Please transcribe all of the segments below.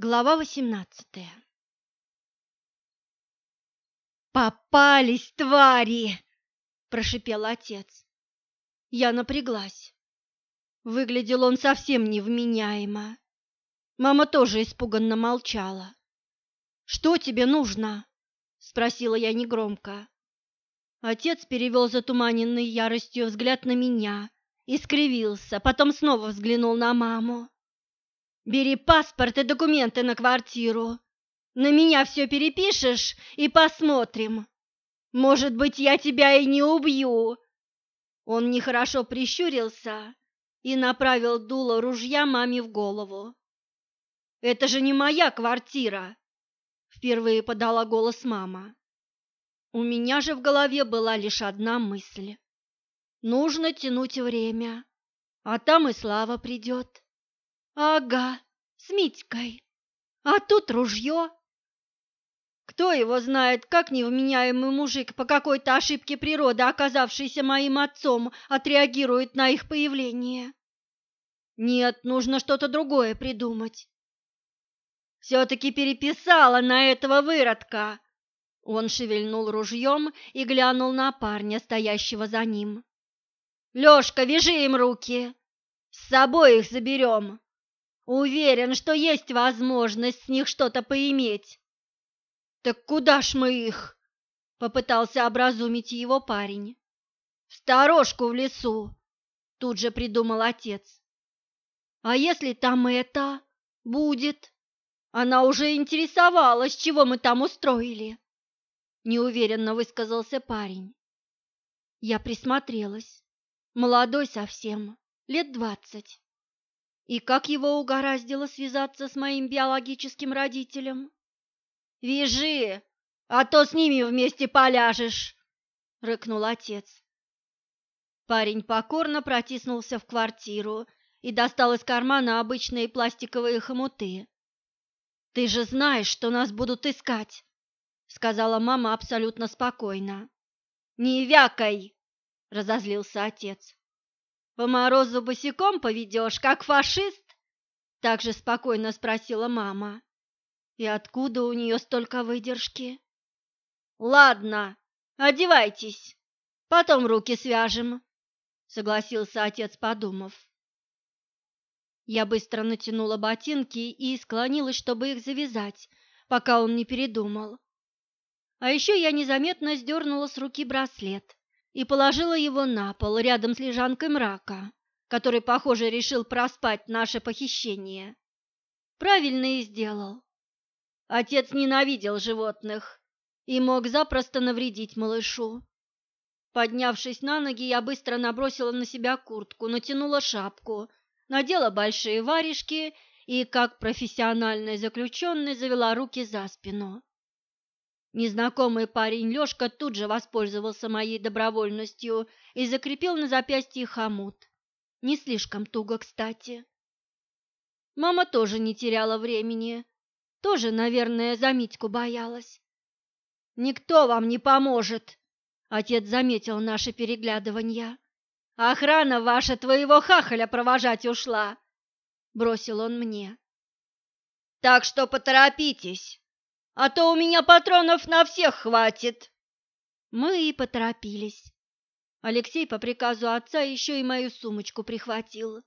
Глава восемнадцатая «Попались, твари!» – прошипел отец. Я напряглась. Выглядел он совсем невменяемо. Мама тоже испуганно молчала. «Что тебе нужно?» – спросила я негромко. Отец перевел затуманенный яростью взгляд на меня и скривился, потом снова взглянул на маму. Бери паспорт и документы на квартиру. На меня все перепишешь и посмотрим. Может быть, я тебя и не убью. Он нехорошо прищурился и направил дуло ружья маме в голову. Это же не моя квартира, впервые подала голос мама. У меня же в голове была лишь одна мысль. Нужно тянуть время, а там и слава придет. Ага, с Митькой. А тут ружье. Кто его знает, как невменяемый мужик по какой-то ошибке природы, оказавшийся моим отцом, отреагирует на их появление. Нет, нужно что-то другое придумать. Все-таки переписала на этого выродка. Он шевельнул ружьем и глянул на парня, стоящего за ним. Лешка, вяжи им руки. С собой их заберем. Уверен, что есть возможность с них что-то поиметь. Так куда ж мы их? Попытался образумить его парень. В сторожку в лесу, тут же придумал отец. А если там это будет? Она уже интересовалась, чего мы там устроили. Неуверенно высказался парень. Я присмотрелась. Молодой совсем, лет двадцать. И как его угораздило связаться с моим биологическим родителем? «Вяжи, а то с ними вместе поляжешь!» — рыкнул отец. Парень покорно протиснулся в квартиру и достал из кармана обычные пластиковые хомуты. «Ты же знаешь, что нас будут искать!» — сказала мама абсолютно спокойно. «Не вякай!» — разозлился отец. По морозу босиком поведешь, как фашист? Так же спокойно спросила мама. И откуда у нее столько выдержки? Ладно, одевайтесь, потом руки свяжем, согласился отец, подумав. Я быстро натянула ботинки и склонилась, чтобы их завязать, пока он не передумал. А еще я незаметно сдернула с руки браслет и положила его на пол рядом с лежанкой мрака, который, похоже, решил проспать наше похищение. Правильно и сделал. Отец ненавидел животных и мог запросто навредить малышу. Поднявшись на ноги, я быстро набросила на себя куртку, натянула шапку, надела большие варежки и, как профессиональный заключенный, завела руки за спину. Незнакомый парень Лёшка тут же воспользовался моей добровольностью и закрепил на запястье хомут. Не слишком туго, кстати. Мама тоже не теряла времени, тоже, наверное, за Митьку боялась. «Никто вам не поможет!» — отец заметил наше переглядывание. «Охрана ваша твоего хахаля провожать ушла!» — бросил он мне. «Так что поторопитесь!» А то у меня патронов на всех хватит. Мы и поторопились. Алексей по приказу отца еще и мою сумочку прихватил.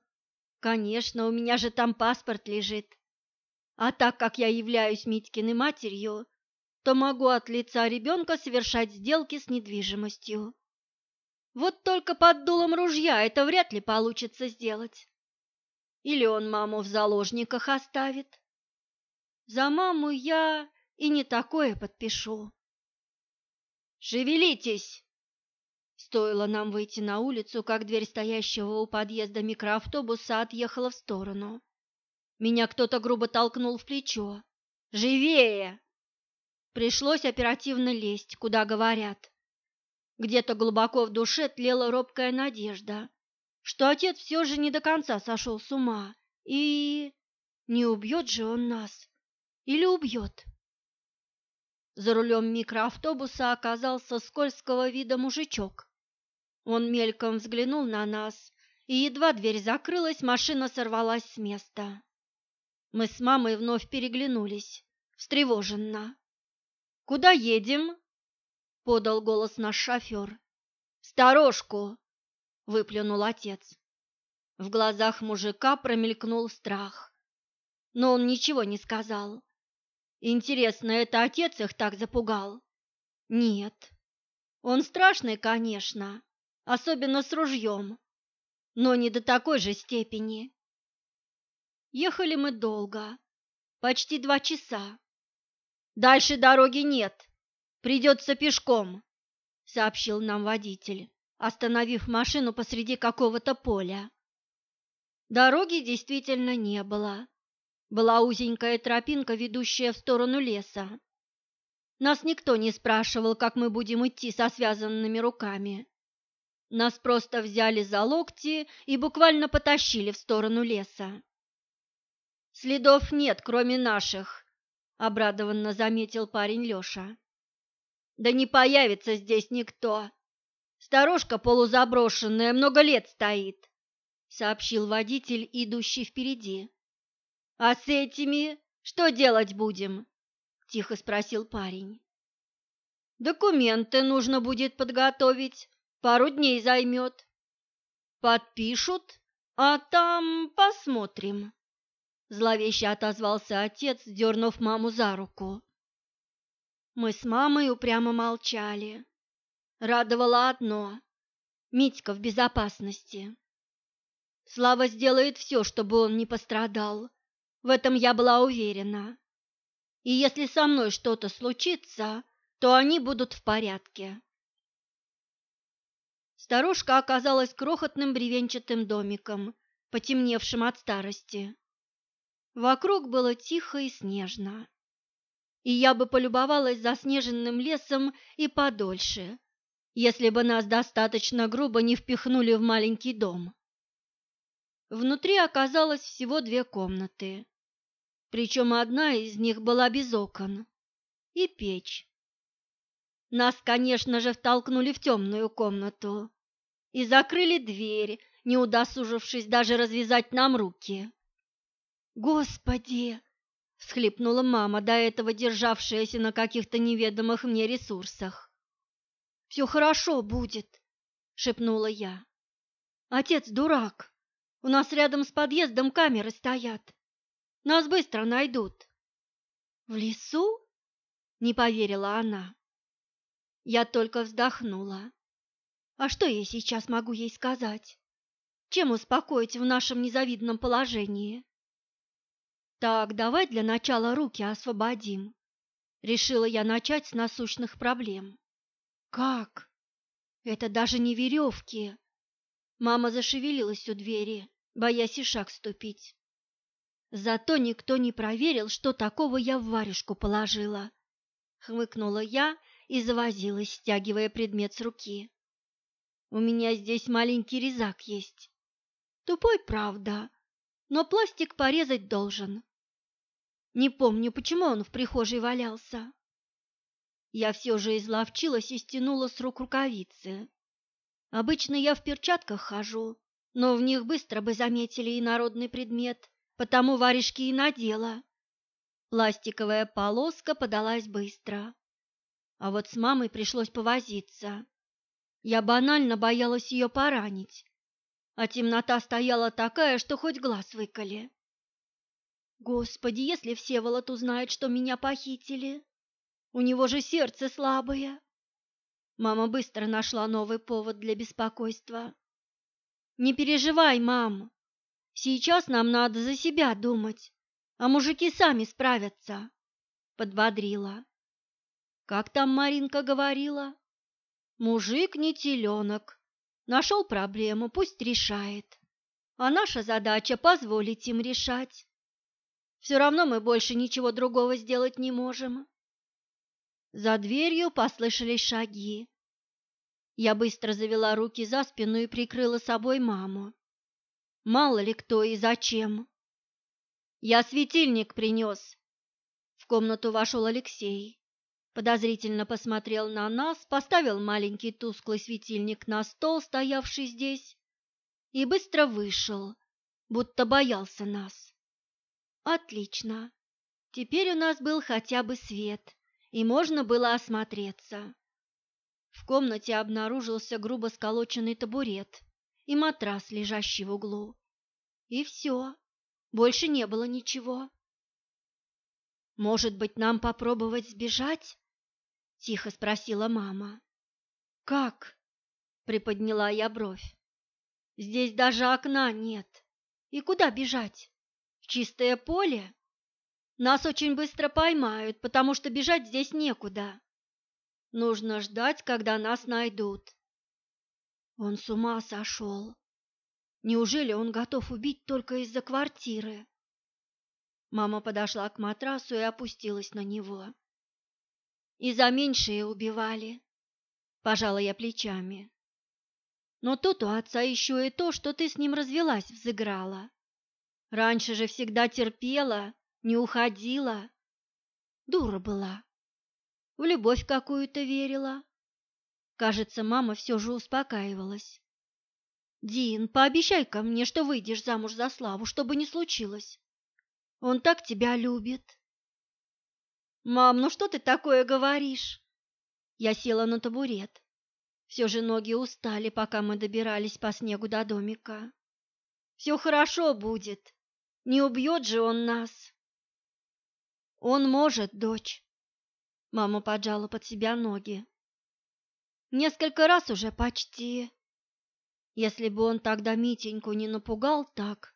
Конечно, у меня же там паспорт лежит. А так как я являюсь Митькиной матерью, то могу от лица ребенка совершать сделки с недвижимостью. Вот только под дулом ружья это вряд ли получится сделать. Или он маму в заложниках оставит. За маму я и не такое подпишу. Шевелитесь! Стоило нам выйти на улицу, как дверь стоящего у подъезда микроавтобуса отъехала в сторону. Меня кто-то грубо толкнул в плечо. «Живее!» Пришлось оперативно лезть, куда говорят. Где-то глубоко в душе тлела робкая надежда, что отец все же не до конца сошел с ума и... Не убьет же он нас? Или убьет? За рулем микроавтобуса оказался скользкого вида мужичок. Он мельком взглянул на нас, и едва дверь закрылась, машина сорвалась с места. Мы с мамой вновь переглянулись, встревоженно. «Куда едем?» — подал голос наш шофер. «Сторожку!» — выплюнул отец. В глазах мужика промелькнул страх, но он ничего не сказал. Интересно, это отец их так запугал? Нет. Он страшный, конечно, особенно с ружьем, но не до такой же степени. Ехали мы долго, почти два часа. Дальше дороги нет, придется пешком, сообщил нам водитель, остановив машину посреди какого-то поля. Дороги действительно не было. Была узенькая тропинка, ведущая в сторону леса. Нас никто не спрашивал, как мы будем идти со связанными руками. Нас просто взяли за локти и буквально потащили в сторону леса. Следов нет, кроме наших, обрадованно заметил парень Лёша. Да не появится здесь никто. Сторожка полузаброшенная, много лет стоит, сообщил водитель, идущий впереди. А с этими что делать будем? тихо спросил парень. Документы нужно будет подготовить, пару дней займет. Подпишут, а там посмотрим. Зловеще отозвался отец, дернув маму за руку. Мы с мамой упрямо молчали. Радовало одно — Митька в безопасности. Слава сделает все, чтобы он не пострадал. В этом я была уверена. И если со мной что-то случится, то они будут в порядке. Старушка оказалась крохотным бревенчатым домиком, потемневшим от старости. Вокруг было тихо и снежно, и я бы полюбовалась заснеженным лесом и подольше, если бы нас достаточно грубо не впихнули в маленький дом. Внутри оказалось всего две комнаты, причем одна из них была без окон, и печь. Нас, конечно же, втолкнули в темную комнату и закрыли дверь, не удосужившись даже развязать нам руки. «Господи!» — всхлипнула мама, до этого державшаяся на каких-то неведомых мне ресурсах. «Все хорошо будет», — шепнула я. «Отец дурак. У нас рядом с подъездом камеры стоят. Нас быстро найдут». «В лесу?» — не поверила она. Я только вздохнула. А что я сейчас могу ей сказать? Чем успокоить в нашем незавидном положении? Так, давай для начала руки освободим. Решила я начать с насущных проблем. Как? Это даже не веревки. Мама зашевелилась у двери, боясь и шаг ступить. Зато никто не проверил, что такого я в варежку положила. Хмыкнула я и завозилась, стягивая предмет с руки. У меня здесь маленький резак есть. Тупой, правда, но пластик порезать должен. Не помню, почему он в прихожей валялся. Я все же изловчилась и стянула с рук рукавицы. Обычно я в перчатках хожу, но в них быстро бы заметили и народный предмет, потому варежки и надела. Пластиковая полоска подалась быстро. А вот с мамой пришлось повозиться. Я банально боялась ее поранить, а темнота стояла такая, что хоть глаз выколи. Господи, если Всеволод узнает, что меня похитили, у него же сердце слабое. Мама быстро нашла новый повод для беспокойства. Не переживай, мам. Сейчас нам надо за себя думать, а мужики сами справятся, подбодрила. Как там Маринка говорила? Мужик не теленок. Нашел проблему, пусть решает. А наша задача позволить им решать. Все равно мы больше ничего другого сделать не можем. За дверью послышались шаги. Я быстро завела руки за спину и прикрыла собой маму. Мало ли кто и зачем. Я светильник принес. В комнату вошел Алексей. Подозрительно посмотрел на нас, поставил маленький тусклый светильник на стол, стоявший здесь, и быстро вышел, будто боялся нас. Отлично. Теперь у нас был хотя бы свет, и можно было осмотреться. В комнате обнаружился грубо сколоченный табурет и матрас, лежащий в углу. И все. Больше не было ничего. «Может быть, нам попробовать сбежать?» — тихо спросила мама. «Как?» — приподняла я бровь. «Здесь даже окна нет. И куда бежать? В чистое поле? Нас очень быстро поймают, потому что бежать здесь некуда. Нужно ждать, когда нас найдут». Он с ума сошел. Неужели он готов убить только из-за квартиры? Мама подошла к матрасу и опустилась на него. И за меньшее убивали. Пожала я плечами. Но тут у отца еще и то, что ты с ним развелась, взыграла. Раньше же всегда терпела, не уходила. Дура была. В любовь какую-то верила. Кажется, мама все же успокаивалась. Дин, пообещай-ка мне, что выйдешь замуж за Славу, чтобы не случилось. Он так тебя любит. Мам, ну что ты такое говоришь? Я села на табурет. Все же ноги устали, пока мы добирались по снегу до домика. Все хорошо будет. Не убьет же он нас. Он может, дочь. Мама поджала под себя ноги. Несколько раз уже почти. Если бы он тогда Митеньку не напугал так,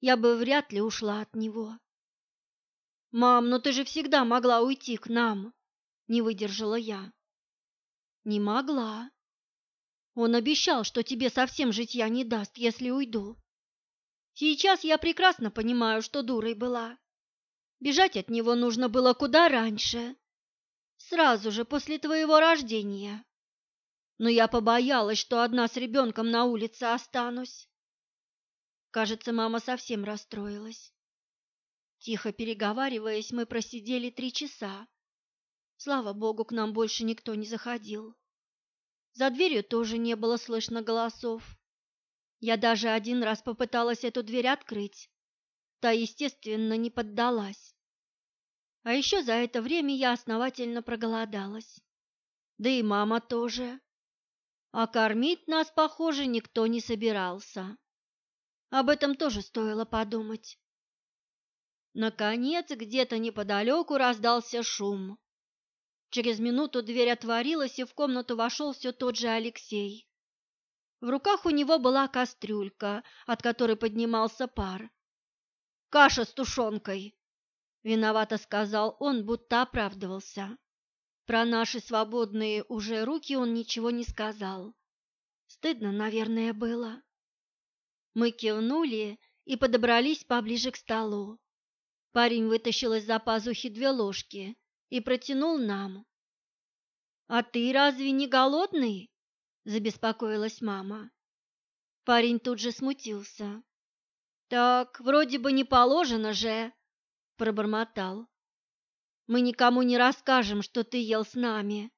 я бы вряд ли ушла от него. «Мам, но ты же всегда могла уйти к нам!» — не выдержала я. «Не могла. Он обещал, что тебе совсем житья не даст, если уйду. Сейчас я прекрасно понимаю, что дурой была. Бежать от него нужно было куда раньше, сразу же после твоего рождения но я побоялась, что одна с ребенком на улице останусь. Кажется, мама совсем расстроилась. Тихо переговариваясь, мы просидели три часа. Слава богу, к нам больше никто не заходил. За дверью тоже не было слышно голосов. Я даже один раз попыталась эту дверь открыть. Та, естественно, не поддалась. А еще за это время я основательно проголодалась. Да и мама тоже а кормить нас, похоже, никто не собирался. Об этом тоже стоило подумать. Наконец, где-то неподалеку раздался шум. Через минуту дверь отворилась, и в комнату вошел все тот же Алексей. В руках у него была кастрюлька, от которой поднимался пар. «Каша с тушенкой!» — виновато сказал он, будто оправдывался. Про наши свободные уже руки он ничего не сказал. Стыдно, наверное, было. Мы кивнули и подобрались поближе к столу. Парень вытащил из-за пазухи две ложки и протянул нам. «А ты разве не голодный?» – забеспокоилась мама. Парень тут же смутился. «Так, вроде бы не положено же», – пробормотал. Мы никому не расскажем, что ты ел с нами,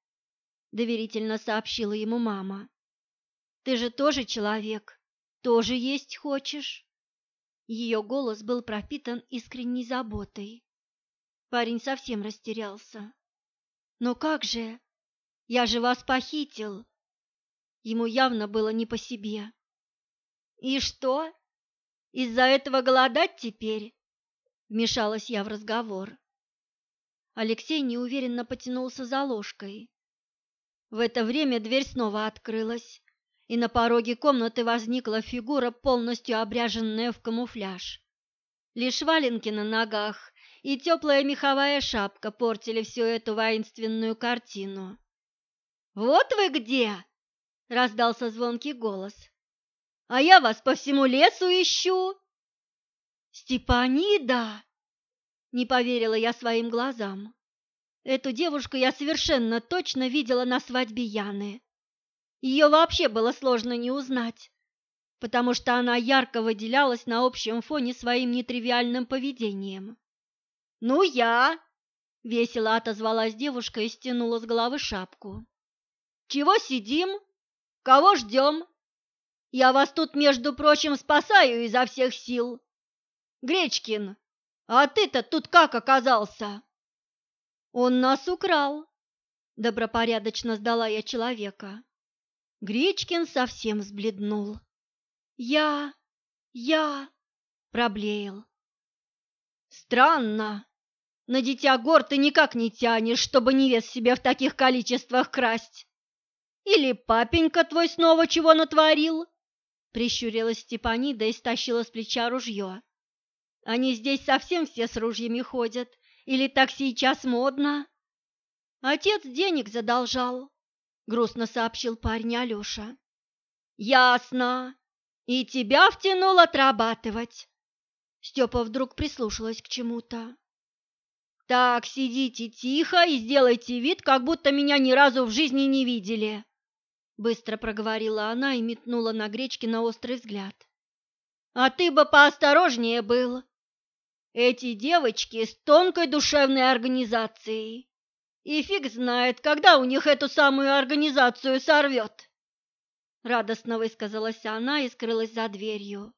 доверительно сообщила ему мама. Ты же тоже человек, тоже есть хочешь? Ее голос был пропитан искренней заботой. Парень совсем растерялся. Но как же? Я же вас похитил. Ему явно было не по себе. И что? Из-за этого голодать теперь? Вмешалась я в разговор. Алексей неуверенно потянулся за ложкой. В это время дверь снова открылась, и на пороге комнаты возникла фигура, полностью обряженная в камуфляж. Лишь валенки на ногах и теплая меховая шапка портили всю эту воинственную картину. «Вот вы где!» — раздался звонкий голос. «А я вас по всему лесу ищу!» «Степанида!» Не поверила я своим глазам. Эту девушку я совершенно точно видела на свадьбе Яны. Ее вообще было сложно не узнать, потому что она ярко выделялась на общем фоне своим нетривиальным поведением. «Ну я!» — весело отозвалась девушка и стянула с головы шапку. «Чего сидим? Кого ждем? Я вас тут, между прочим, спасаю изо всех сил. Гречкин, А ты-то тут как оказался? Он нас украл, добропорядочно сдала я человека. Гречкин совсем сбледнул. Я, я, проблеял. Странно. На дитя гор ты никак не тянешь, чтобы невест себе в таких количествах красть. Или папенька твой снова чего натворил? Прищурилась Степанида и стащила с плеча ружье. Они здесь совсем все с ружьями ходят. Или так сейчас модно? Отец денег задолжал, грустно сообщил парень Алёша. Ясно. И тебя втянул отрабатывать. Степа вдруг прислушалась к чему-то. Так, сидите тихо и сделайте вид, как будто меня ни разу в жизни не видели. Быстро проговорила она и метнула на Гречкина острый взгляд. А ты бы поосторожнее был. Эти девочки с тонкой душевной организацией. И фиг знает, когда у них эту самую организацию сорвет. Радостно высказалась она и скрылась за дверью.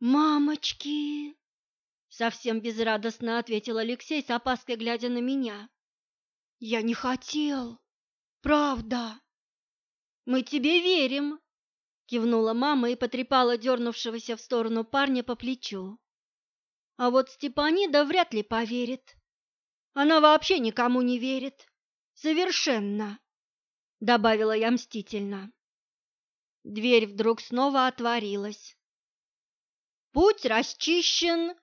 «Мамочки!» Совсем безрадостно ответил Алексей с опаской, глядя на меня. «Я не хотел. Правда». «Мы тебе верим», — кивнула мама и потрепала дернувшегося в сторону парня по плечу. А вот Степанида вряд ли поверит. Она вообще никому не верит. Совершенно, добавила я мстительно. Дверь вдруг снова отворилась. Путь расчищен,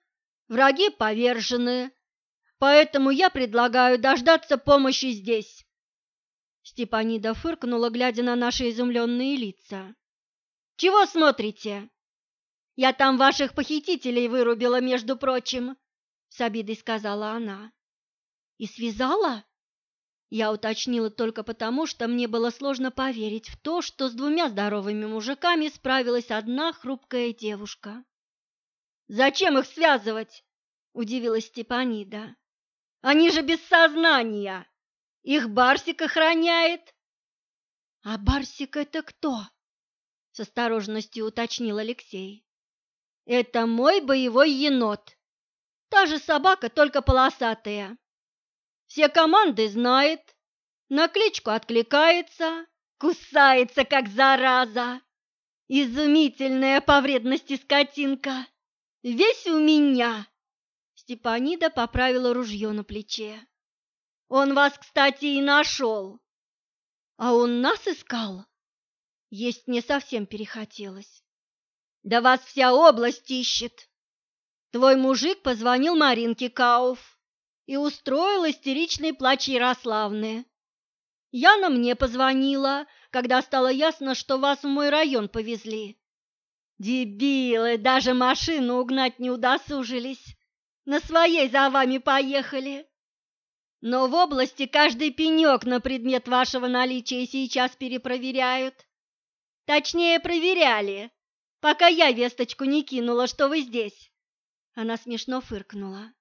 враги повержены, поэтому я предлагаю дождаться помощи здесь. Степанида фыркнула, глядя на наши изумленные лица. «Чего смотрите? Я там ваших похитителей вырубила, между прочим», — с обидой сказала она. «И связала?» Я уточнила только потому, что мне было сложно поверить в то, что с двумя здоровыми мужиками справилась одна хрупкая девушка. «Зачем их связывать?» – удивилась Степанида. «Они же без сознания! Их Барсик охраняет!» «А Барсик это кто?» – с осторожностью уточнил Алексей. Это мой боевой енот. Та же собака, только полосатая. Все команды знает, на кличку откликается, кусается, как зараза. Изумительная по вредности скотинка. Весь у меня. Степанида поправила ружье на плече. Он вас, кстати, и нашел. А он нас искал? Есть мне совсем перехотелось. Да вас вся область ищет. Твой мужик позвонил Маринке Кауф и устроил истеричный плач Ярославны. Яна мне позвонила, когда стало ясно, что вас в мой район повезли. Дебилы, даже машину угнать не удосужились. На своей за вами поехали. Но в области каждый пенек на предмет вашего наличия сейчас перепроверяют. Точнее, проверяли, пока я весточку не кинула, что вы здесь. Она смешно фыркнула.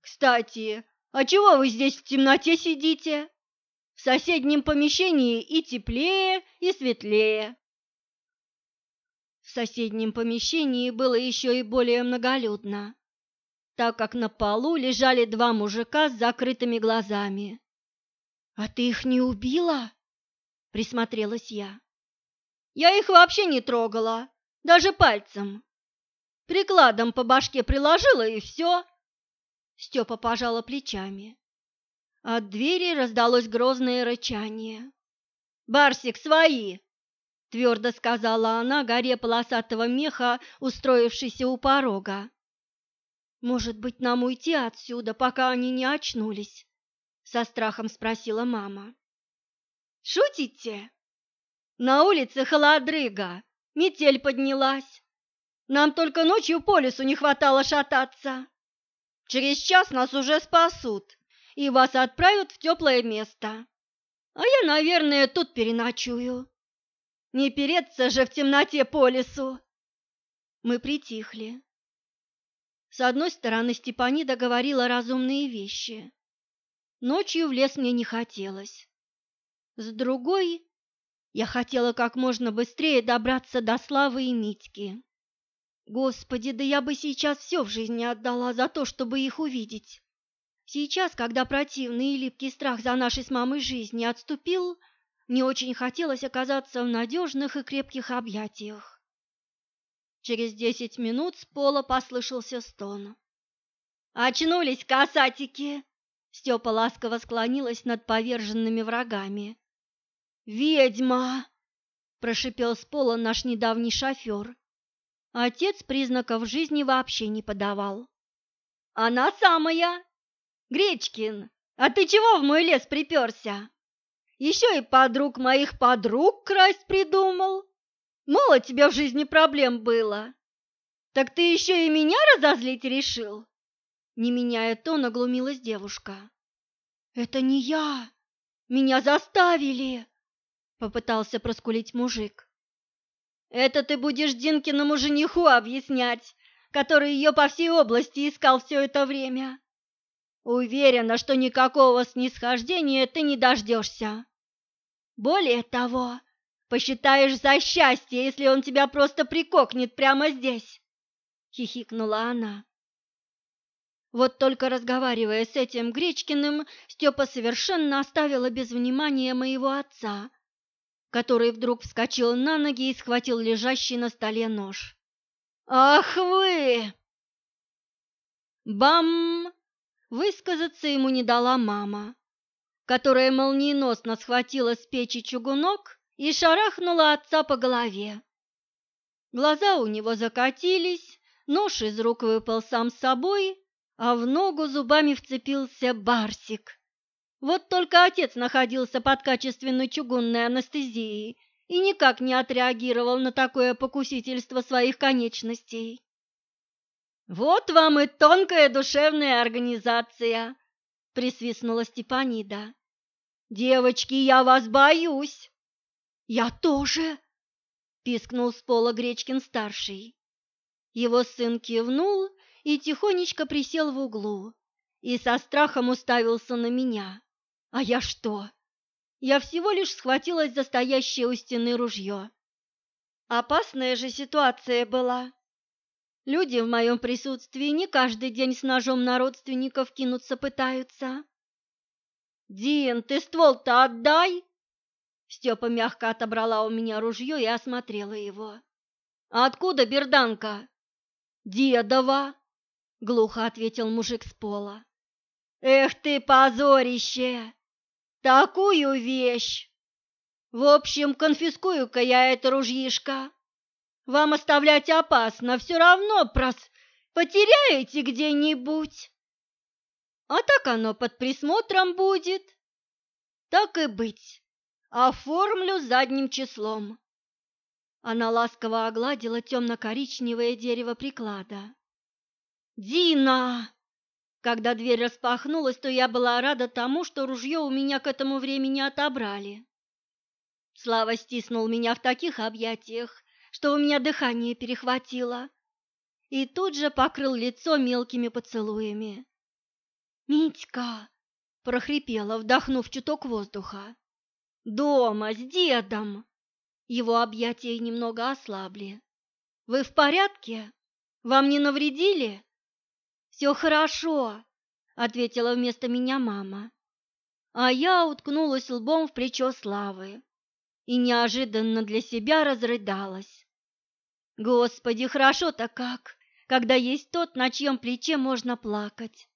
Кстати, а чего вы здесь в темноте сидите? В соседнем помещении и теплее, и светлее. В соседнем помещении было еще и более многолюдно, так как на полу лежали два мужика с закрытыми глазами. «А ты их не убила?» – присмотрелась я. «Я их вообще не трогала даже пальцем. Прикладом по башке приложила и все. Степа пожала плечами. От двери раздалось грозное рычание. «Барсик, свои!» — твердо сказала она горе полосатого меха, устроившейся у порога. «Может быть, нам уйти отсюда, пока они не очнулись?» — со страхом спросила мама. «Шутите? На улице холодрыга, Метель поднялась. Нам только ночью по лесу не хватало шататься. Через час нас уже спасут и вас отправят в теплое место. А я, наверное, тут переночую. Не переться же в темноте по лесу. Мы притихли. С одной стороны, Степанида говорила разумные вещи. Ночью в лес мне не хотелось. С другой, я хотела как можно быстрее добраться до Славы и Митьки. Господи, да я бы сейчас все в жизни отдала за то, чтобы их увидеть. Сейчас, когда противный и липкий страх за нашей с мамой жизни отступил, мне очень хотелось оказаться в надежных и крепких объятиях. Через десять минут с пола послышался стон. «Очнулись, касатики!» Степа ласково склонилась над поверженными врагами. «Ведьма!» – прошипел с пола наш недавний шофер. Отец признаков жизни вообще не подавал. «Она самая! Гречкин, а ты чего в мой лес приперся? Еще и подруг моих подруг красть придумал. Мало тебе в жизни проблем было. Так ты еще и меня разозлить решил?» Не меняя тона, глумилась девушка. «Это не я! Меня заставили!» Попытался проскулить мужик. Это ты будешь Динкиному жениху объяснять, который ее по всей области искал все это время. Уверена, что никакого снисхождения ты не дождешься. Более того, посчитаешь за счастье, если он тебя просто прикокнет прямо здесь, — хихикнула она. Вот только разговаривая с этим Гречкиным, Степа совершенно оставила без внимания моего отца, который вдруг вскочил на ноги и схватил лежащий на столе нож. «Ах вы!» Бам! Высказаться ему не дала мама, которая молниеносно схватила с печи чугунок и шарахнула отца по голове. Глаза у него закатились, нож из рук выпал сам собой, а в ногу зубами вцепился Барсик. Вот только отец находился под качественной чугунной анестезией и никак не отреагировал на такое покусительство своих конечностей. «Вот вам и тонкая душевная организация!» — присвистнула Степанида. «Девочки, я вас боюсь!» «Я тоже!» — пискнул с пола Гречкин-старший. Его сын кивнул и тихонечко присел в углу и со страхом уставился на меня. А я что? Я всего лишь схватилась за стоящее у стены ружье. Опасная же ситуация была. Люди в моем присутствии не каждый день с ножом на родственников кинуться пытаются. «Дин, ты ствол-то отдай!» Степа мягко отобрала у меня ружье и осмотрела его. «А откуда берданка?» «Дедова!» — глухо ответил мужик с пола. «Эх ты, позорище! Такую вещь! В общем, конфискую-ка я это ружьишко. Вам оставлять опасно, все равно прос потеряете где-нибудь. А так оно под присмотром будет. Так и быть, оформлю задним числом. Она ласково огладила темно-коричневое дерево приклада. «Дина!» Когда дверь распахнулась, то я была рада тому, что ружье у меня к этому времени отобрали. Слава стиснул меня в таких объятиях, что у меня дыхание перехватило, и тут же покрыл лицо мелкими поцелуями. «Митька!» — прохрипела, вдохнув чуток воздуха. «Дома, с дедом!» Его объятия немного ослабли. «Вы в порядке? Вам не навредили?» «Все хорошо», — ответила вместо меня мама. А я уткнулась лбом в плечо Славы и неожиданно для себя разрыдалась. Господи, хорошо-то как, когда есть тот, на чьем плече можно плакать.